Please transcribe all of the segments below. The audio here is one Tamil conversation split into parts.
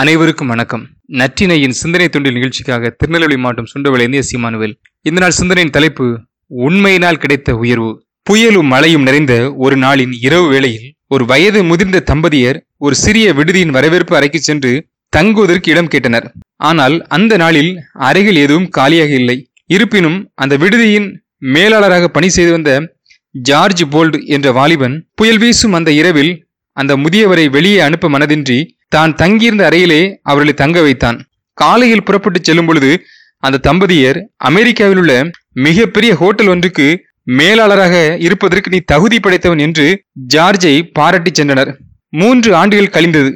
அனைவருக்கும் வணக்கம். நற்றினையின் சிந்தனை தொண்டில் நிகழ்ச்சிக்காக திருநெல்வேலி மாவட்டம் சுண்டவளைந்து சீமானுவேல் இந்த நாள் சிந்தனையின் தலைப்பு உண்மையினால் கிடைத்த உயர்வு. புயலும் மழையும் நிறைந்த ஒரு நாளின் இரவு வேளையில் ஒரு வயது முதிர்ந்த தம்பதியர் ஒரு சிறிய விடுதியின் வரவேற்பு அறைக்கு சென்று தங்குவதற்கு இடம் கேட்டனர். ஆனால் அந்த நாளில் அறைகள் எதுவும் காலியாக இல்லை. இருப்பினும் அந்த விடுதியின் மேலாளராக பணி செய்து வந்த ஜார்ஜ் போல்ட் என்ற வாலிபன் புயல் வீசும் அந்த இரவில் அந்த முதியவரை வெளியே அனுப்ப மனதின்றி தான் தங்கியிருந்த அறையிலே அவர்களை தங்க வைத்தான். காலையில் புறப்பட்டு செல்லும் பொழுது அந்த தம்பதியர் அமெரிக்காவில் உள்ள மிகப்பெரிய ஹோட்டல் ஒன்றுக்கு மேலாளராக இருப்பதற்கு நீ தகுதி படைத்தவன் என்று ஜார்ஜை பாராட்டி சென்றனர். மூன்று ஆண்டுகள் கழிந்தது.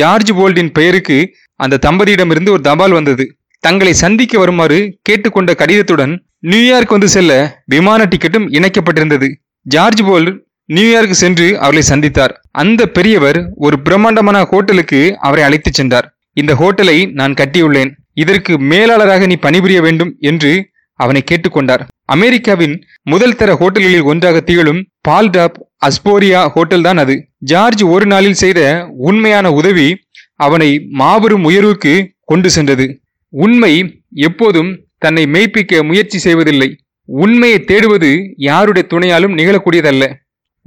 ஜார்ஜ் போல்டின் பெயருக்கு அந்த தம்பதியிடமிருந்து ஒரு தபால் வந்தது. தங்களை சந்திக்க வருமாறு கேட்டுக்கொண்ட கடிதத்துடன் நியூயார்க் வந்து செல்ல விமான டிக்கெட்டும் இணைக்கப்பட்டிருந்தது. ஜார்ஜ் போல்ட் நியூயார்க் சென்று அவர்களை சந்தித்தார். அந்த பெரியவர் ஒரு பிரம்மாண்டமான ஹோட்டலுக்கு அவரை அழைத்துச் சென்றார். இந்த ஹோட்டலை நான் கட்டியுள்ளேன். இதற்கு மேலாளராக நீ பணிபுரிய வேண்டும் என்று அவனை கேட்டுக்கொண்டார் அமெரிக்காவின் முதல் தர ஹோட்டல்களில் ஒன்றாக திகழும் பால்டாப் அஸ்போரியா ஹோட்டல் தான் அது. ஜார்ஜ் ஒரு நாளில் செய்த உண்மையான உதவி அவனை மாபெரும் உயர்வுக்கு கொண்டு சென்றது. உண்மை எப்போதும் தன்னை மெய்ப்பிக்க முயற்சி செய்வதில்லை. உண்மையை தேடுவது யாருடைய துணையாலும் நிகழக்கூடியதல்ல.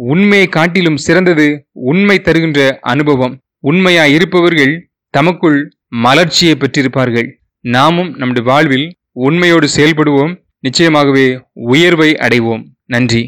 உண்மையை காட்டிலும் சிறந்தது உண்மை தருகின்ற அனுபவம். உண்மையாய் இருப்பவர்கள் தமக்குள் மலர்ச்சியை பெற்றிருப்பார்கள். நாமும் நம்முடைய வாழ்வில் உண்மையோடு செயல்படுவோம். நிச்சயமாகவே உயர்வை அடைவோம். நன்றி.